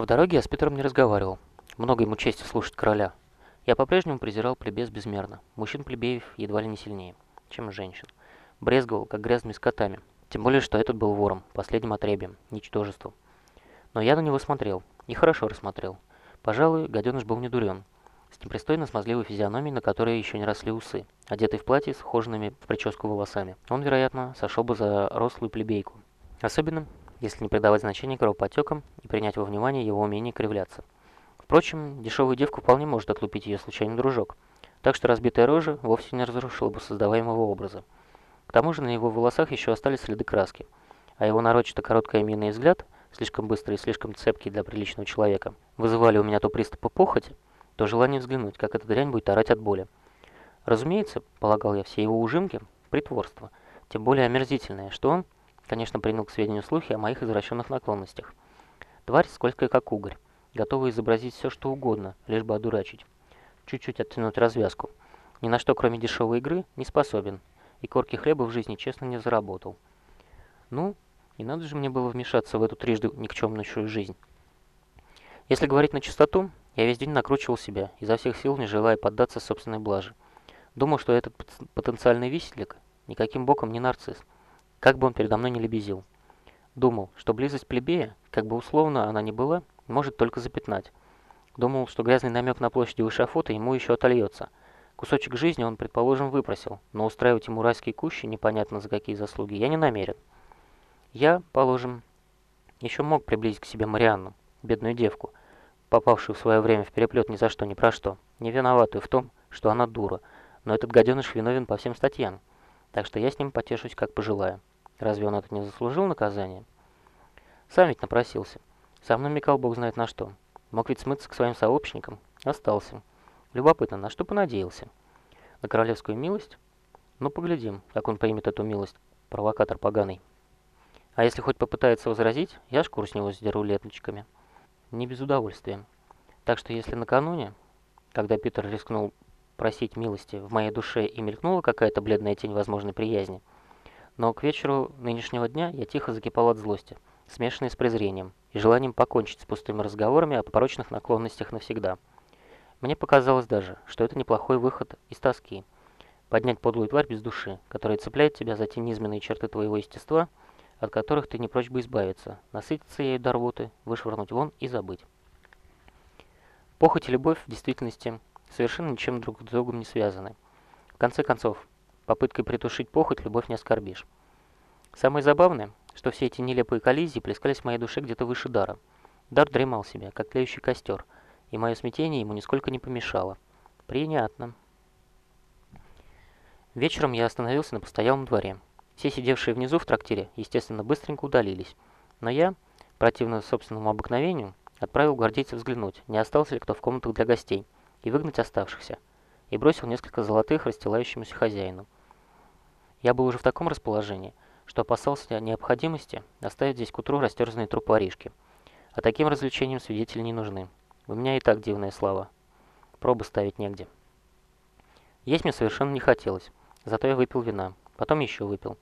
В дороге я с Петром не разговаривал. Много ему чести слушать короля. Я по-прежнему презирал плебес безмерно. Мужчин-плебеев едва ли не сильнее, чем женщин. Брезговал, как грязными скотами. Тем более, что этот был вором, последним отребием, ничтожеством. Но я на него смотрел. И хорошо рассмотрел. Пожалуй, гаденыш был не дурен. С непристойно смазливой физиономией, на которой еще не росли усы. Одетый в платье с ухоженными в прическу волосами. Он, вероятно, сошел бы за рослую плебейку. Особенно, если не придавать значения кровопотекам и принять во внимание его умение кривляться. Впрочем, дешевую девку вполне может отлупить ее случайный дружок. Так что разбитая рожа вовсе не разрушила бы создаваемого образа. К тому же на его волосах еще остались следы краски, а его нарочито короткая мина и взгляд, слишком быстрый и слишком цепкий для приличного человека, вызывали у меня то приступы похоти, то желание взглянуть, как эта дрянь будет орать от боли. Разумеется, полагал я, все его ужимки – притворство, тем более омерзительное, что он, конечно, принял к сведению слухи о моих извращенных наклонностях. Тварь скользкая, как угорь, готовая изобразить все, что угодно, лишь бы одурачить. Чуть-чуть оттянуть развязку. Ни на что, кроме дешевой игры, не способен, и корки хлеба в жизни честно не заработал. Ну, не надо же мне было вмешаться в эту трижды никчемнейшую жизнь. Если говорить на чистоту, я весь день накручивал себя, изо всех сил не желая поддаться собственной блаже. Думал, что этот потенциальный висельник никаким боком не нарцисс как бы он передо мной не лебезил. Думал, что близость плебея, как бы условно она ни была, может только запятнать. Думал, что грязный намек на площади у эшафота ему еще отольется. Кусочек жизни он, предположим, выпросил, но устраивать ему райские кущи, непонятно за какие заслуги, я не намерен. Я, положим, еще мог приблизить к себе Марианну, бедную девку, попавшую в свое время в переплет ни за что, ни про что, не виноватую в том, что она дура, но этот гаденыш виновен по всем статьям, так что я с ним потешусь, как пожелаю. Разве он это не заслужил наказания? Сам ведь напросился. Сам намекал бог знает на что. Мог ведь смыться к своим сообщникам. Остался. Любопытно, на что понадеялся? На королевскую милость? Ну, поглядим, как он примет эту милость, провокатор поганый. А если хоть попытается возразить, я шкуру с него сдеру леточками. Не без удовольствия. Так что если накануне, когда Питер рискнул просить милости, в моей душе и мелькнула какая-то бледная тень возможной приязни, но к вечеру нынешнего дня я тихо закипал от злости, смешанной с презрением и желанием покончить с пустыми разговорами о порочных наклонностях навсегда. Мне показалось даже, что это неплохой выход из тоски. Поднять подлую тварь без души, которая цепляет тебя за те низменные черты твоего естества, от которых ты не прочь бы избавиться, насытиться ею до рвоты, вышвырнуть вон и забыть. Похоть и любовь в действительности совершенно ничем друг с другом не связаны. В конце концов, Попыткой притушить похоть любовь не оскорбишь. Самое забавное, что все эти нелепые коллизии плескались в моей душе где-то выше дара. Дар дремал себе, как тлеющий костер, и мое смятение ему нисколько не помешало. Принятно. Вечером я остановился на постоялом дворе. Все сидевшие внизу в трактире, естественно, быстренько удалились. Но я, противно собственному обыкновению, отправил гвардейцев взглянуть, не остался ли кто в комнатах для гостей, и выгнать оставшихся, и бросил несколько золотых расстилающемуся хозяину. Я был уже в таком расположении, что опасался необходимости оставить здесь к утру растерзанный труп воришки. А таким развлечениям свидетели не нужны. У меня и так дивная слава. Пробы ставить негде. Есть мне совершенно не хотелось, зато я выпил вина, потом еще выпил.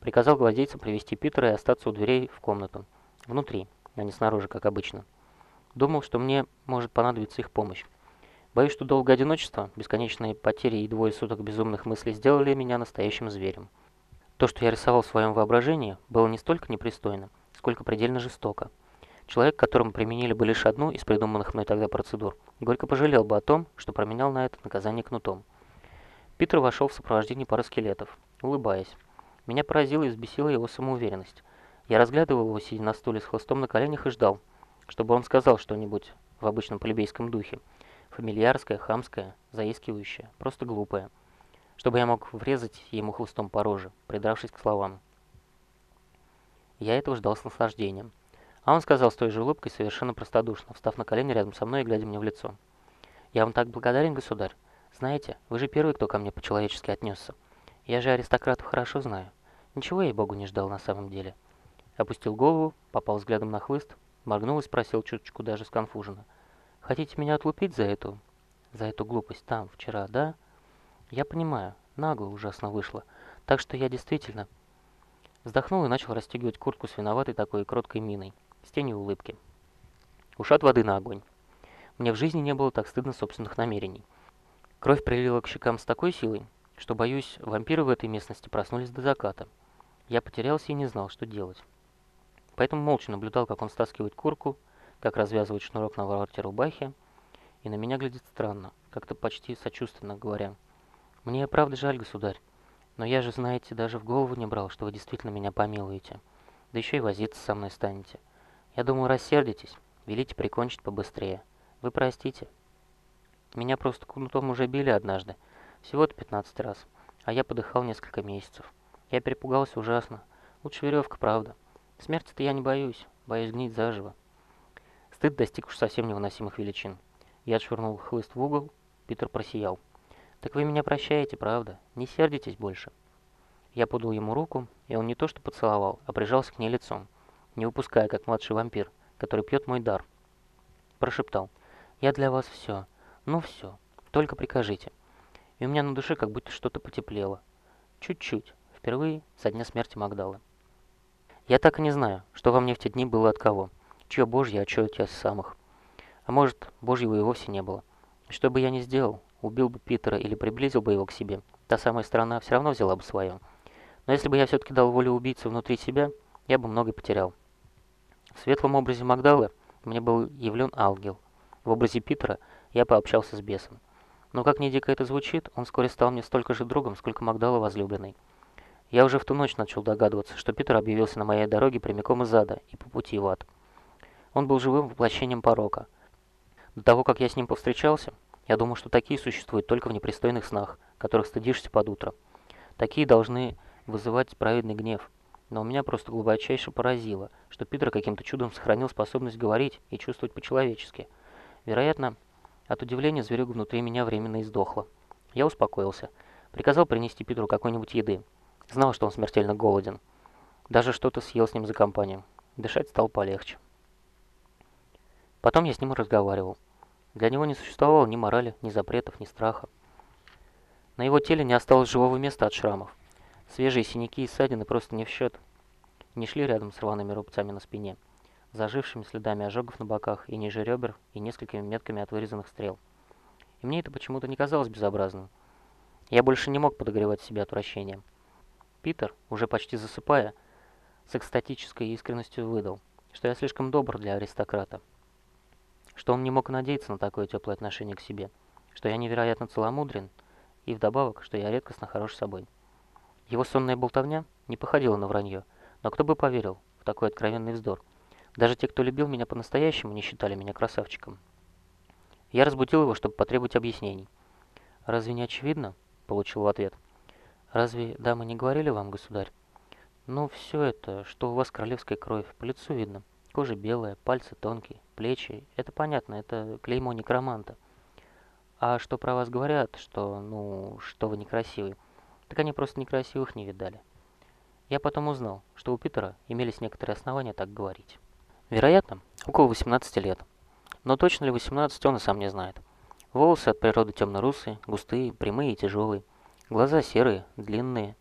Приказал гвардейцам привести Питера и остаться у дверей в комнату. Внутри, а не снаружи, как обычно. Думал, что мне может понадобиться их помощь. Боюсь, что долгое одиночество, бесконечные потери и двое суток безумных мыслей сделали меня настоящим зверем. То, что я рисовал в своем воображении, было не столько непристойно, сколько предельно жестоко. Человек, которому применили бы лишь одну из придуманных мной тогда процедур, горько пожалел бы о том, что променял на это наказание кнутом. Питер вошел в сопровождении пары скелетов, улыбаясь. Меня поразила и взбесила его самоуверенность. Я разглядывал его, сидя на стуле с хлыстом на коленях, и ждал, чтобы он сказал что-нибудь в обычном полибейском духе, Фамильярская, хамская, заискивающая, просто глупая. Чтобы я мог врезать ему хлыстом по роже, придравшись к словам. Я этого ждал с наслаждением. А он сказал с той же улыбкой совершенно простодушно, встав на колени рядом со мной и глядя мне в лицо. «Я вам так благодарен, государь. Знаете, вы же первый, кто ко мне по-человечески отнесся. Я же аристократов хорошо знаю. Ничего я, богу, не ждал на самом деле». Опустил голову, попал взглядом на хлыст, моргнул и спросил чуточку даже сконфуженно. Хотите меня отлупить за эту... за эту глупость там, вчера, да? Я понимаю, нагло ужасно вышло. Так что я действительно... Вздохнул и начал расстегивать куртку с виноватой такой кроткой миной, с тенью улыбки. Ушат воды на огонь. Мне в жизни не было так стыдно собственных намерений. Кровь прилила к щекам с такой силой, что, боюсь, вампиры в этой местности проснулись до заката. Я потерялся и не знал, что делать. Поэтому молча наблюдал, как он стаскивает курку, как развязывает шнурок на вороте рубахи, и на меня глядит странно, как-то почти сочувственно говоря. «Мне правда жаль, государь, но я же, знаете, даже в голову не брал, что вы действительно меня помилуете. Да еще и возиться со мной станете. Я думаю, рассердитесь, велите прикончить побыстрее. Вы простите. Меня просто кнутом уже били однажды, всего-то 15 раз, а я подыхал несколько месяцев. Я перепугался ужасно. Лучше веревка, правда. Смерти-то я не боюсь, боюсь гнить заживо. Стыд достиг уж совсем невыносимых величин. Я отшвырнул хлыст в угол, Питер просиял. «Так вы меня прощаете, правда? Не сердитесь больше?» Я подал ему руку, и он не то что поцеловал, а прижался к ней лицом, не выпуская, как младший вампир, который пьет мой дар. Прошептал. «Я для вас все. Ну все. Только прикажите». И у меня на душе как будто что-то потеплело. Чуть-чуть. Впервые со дня смерти Магдалы. Я так и не знаю, что во мне в те дни было от кого. Чье божье, а чье от тех самых. А может, божьего и вовсе не было. Что бы я ни сделал, убил бы Питера или приблизил бы его к себе, та самая страна все равно взяла бы свое. Но если бы я все-таки дал волю убийце внутри себя, я бы многое потерял. В светлом образе Магдалы мне был явлен ангел. В образе Питера я пообщался с бесом. Но как ни дико это звучит, он вскоре стал мне столько же другом, сколько Магдала возлюбленной. Я уже в ту ночь начал догадываться, что Питер объявился на моей дороге прямиком из ада и по пути в ад. Он был живым воплощением порока. До того, как я с ним повстречался, я думал, что такие существуют только в непристойных снах, которых стыдишься под утро. Такие должны вызывать праведный гнев. Но у меня просто глубочайше поразило, что Питер каким-то чудом сохранил способность говорить и чувствовать по-человечески. Вероятно, от удивления зверюга внутри меня временно издохла. Я успокоился. Приказал принести Питеру какой-нибудь еды. Знал, что он смертельно голоден. Даже что-то съел с ним за компанию. Дышать стало полегче. Потом я с ним разговаривал. Для него не существовало ни морали, ни запретов, ни страха. На его теле не осталось живого места от шрамов. Свежие синяки и ссадины просто не в счет. Не шли рядом с рваными рубцами на спине зажившими следами ожогов на боках и ниже ребер и несколькими метками от вырезанных стрел. И мне это почему-то не казалось безобразным. Я больше не мог подогревать себя отвращением. Питер, уже почти засыпая, с экстатической искренностью выдал, что я слишком добр для аристократа, что он не мог надеяться на такое теплое отношение к себе, что я невероятно целомудрен, и вдобавок, что я редкостно хорош собой. Его сонная болтовня не походила на вранье, но кто бы поверил в такой откровенный вздор. Даже те, кто любил меня по-настоящему, не считали меня красавчиком. Я разбудил его, чтобы потребовать объяснений. «Разве не очевидно?» — получил в ответ. «Разве дамы не говорили вам, государь?» «Ну, все это, что у вас королевская кровь, по лицу видно. Кожа белая, пальцы тонкие, плечи. Это понятно, это клеймо некроманта. А что про вас говорят, что, ну, что вы некрасивый, так они просто некрасивых не видали. Я потом узнал, что у Питера имелись некоторые основания так говорить». Вероятно, около 18 лет. Но точно ли 18 он и сам не знает. Волосы от природы темно-русые, густые, прямые и тяжелые. Глаза серые, длинные,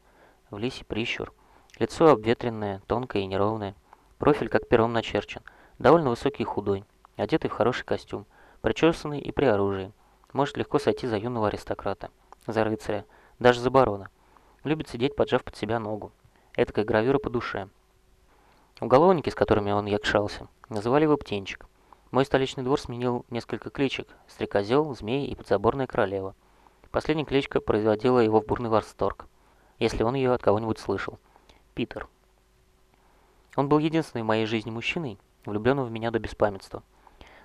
в лисе прищур. Лицо обветренное, тонкое и неровное. Профиль как пером начерчен. Довольно высокий и худой, одетый в хороший костюм, причесанный и при оружии. Может легко сойти за юного аристократа, за рыцаря, даже за барона. Любит сидеть, поджав под себя ногу. Этакая гравюра по душе. Уголовники, с которыми он якшался, называли его Птенчик. Мой столичный двор сменил несколько кличек – Стрекозел, Змей и Подзаборная Королева. Последняя кличка производила его в бурный восторг, если он ее от кого-нибудь слышал. Питер. Он был единственным в моей жизни мужчиной, влюбленным в меня до беспамятства.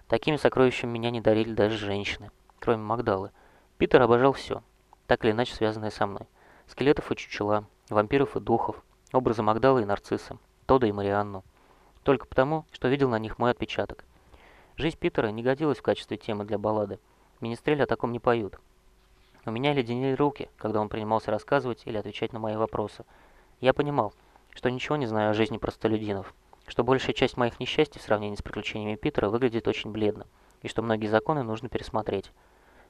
Такими сокровищами меня не дарили даже женщины, кроме Магдалы. Питер обожал все, так или иначе связанное со мной. Скелетов и чучела, вампиров и духов, образы Магдалы и нарцисса. Тода и Марианну. Только потому, что видел на них мой отпечаток. Жизнь Питера не годилась в качестве темы для баллады. Министрели о таком не поют. У меня леденели руки, когда он принимался рассказывать или отвечать на мои вопросы. Я понимал, что ничего не знаю о жизни простолюдинов, что большая часть моих несчастий в сравнении с приключениями Питера выглядит очень бледно, и что многие законы нужно пересмотреть.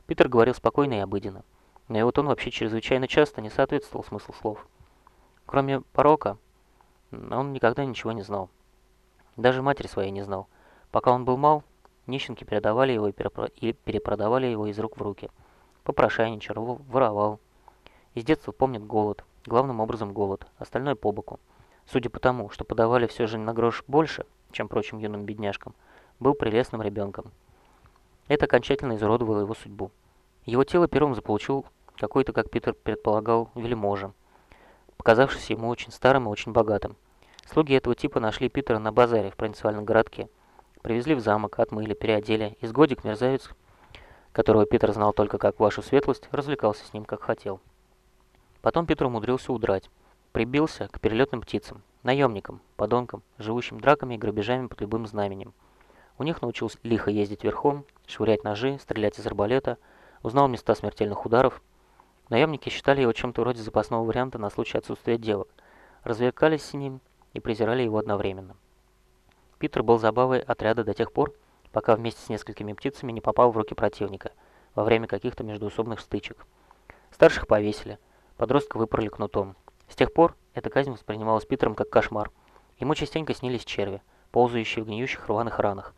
Питер говорил спокойно и обыденно, но его тон вообще чрезвычайно часто не соответствовал смыслу слов. Кроме порока, он никогда ничего не знал. Даже матери своей не знал. Пока он был мал, Нищенки передавали его и перепродавали его из рук в руки. Попрошайничал, воровал. Из детства помнит голод, главным образом голод, остальное по боку. Судя по тому, что подавали все же на грош больше, чем прочим юным бедняжкам, был прелестным ребенком. Это окончательно изуродовало его судьбу. Его тело первым заполучил какой-то, как Питер предполагал, вельможа, показавшийся ему очень старым и очень богатым. Слуги этого типа нашли Питера на базаре в провинциальном городке. Привезли в замок, отмыли, переодели, и с годик мерзавец, которого Питер знал только как вашу светлость, развлекался с ним как хотел. Потом Питер умудрился удрать. Прибился к перелетным птицам, наемникам, подонкам, живущим драками и грабежами под любым знаменем. У них научился лихо ездить верхом, швырять ножи, стрелять из арбалета, узнал места смертельных ударов. Наемники считали его чем-то вроде запасного варианта на случай отсутствия девок, развлекались с ним и презирали его одновременно. Питер был забавой отряда до тех пор, пока вместе с несколькими птицами не попал в руки противника во время каких-то междуусобных стычек. Старших повесили, подростка выпороли кнутом. С тех пор эта казнь воспринималась Питером как кошмар. Ему частенько снились черви, ползающие в гниющих рваных ранах,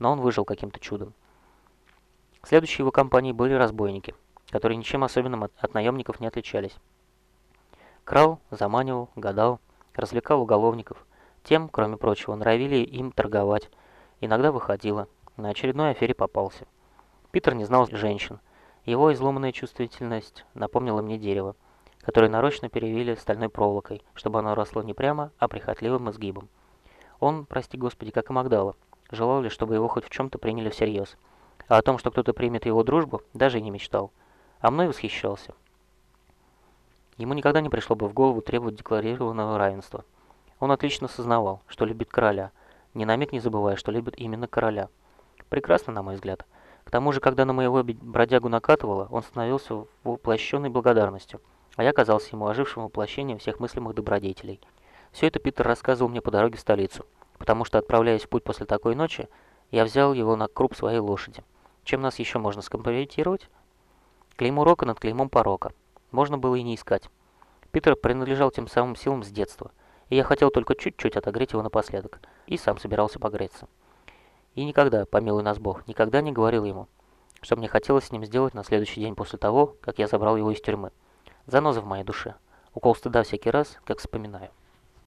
но он выжил каким-то чудом. Следующей его компанией были разбойники, которые ничем особенным от, от наемников не отличались. Крал, заманивал, гадал, развлекал уголовников. Тем, кроме прочего, нравили им торговать. Иногда выходило. На очередной афере попался. Питер не знал женщин. Его изломанная чувствительность напомнила мне дерево который нарочно перевели стальной проволокой, чтобы оно росло не прямо, а прихотливым изгибом. Он, прости господи, как и Магдала, желал лишь, чтобы его хоть в чем-то приняли всерьез. А о том, что кто-то примет его дружбу, даже и не мечтал. А мной восхищался. Ему никогда не пришло бы в голову требовать декларированного равенства. Он отлично сознавал, что любит короля, ни на миг не забывая, что любит именно короля. Прекрасно, на мой взгляд. К тому же, когда на моего бродягу накатывало, он становился воплощенной благодарностью – а я казался ему ожившим воплощением всех мыслимых добродетелей. Все это Питер рассказывал мне по дороге в столицу, потому что, отправляясь в путь после такой ночи, я взял его на круп своей лошади. Чем нас еще можно скомпрометировать? Клеймо рока над клеймом порока. Можно было и не искать. Питер принадлежал тем самым силам с детства, и я хотел только чуть-чуть отогреть его напоследок, и сам собирался погреться. И никогда, помилуй нас Бог, никогда не говорил ему, что мне хотелось с ним сделать на следующий день после того, как я забрал его из тюрьмы. Заноза в моей душе. Укол стыда всякий раз, как вспоминаю.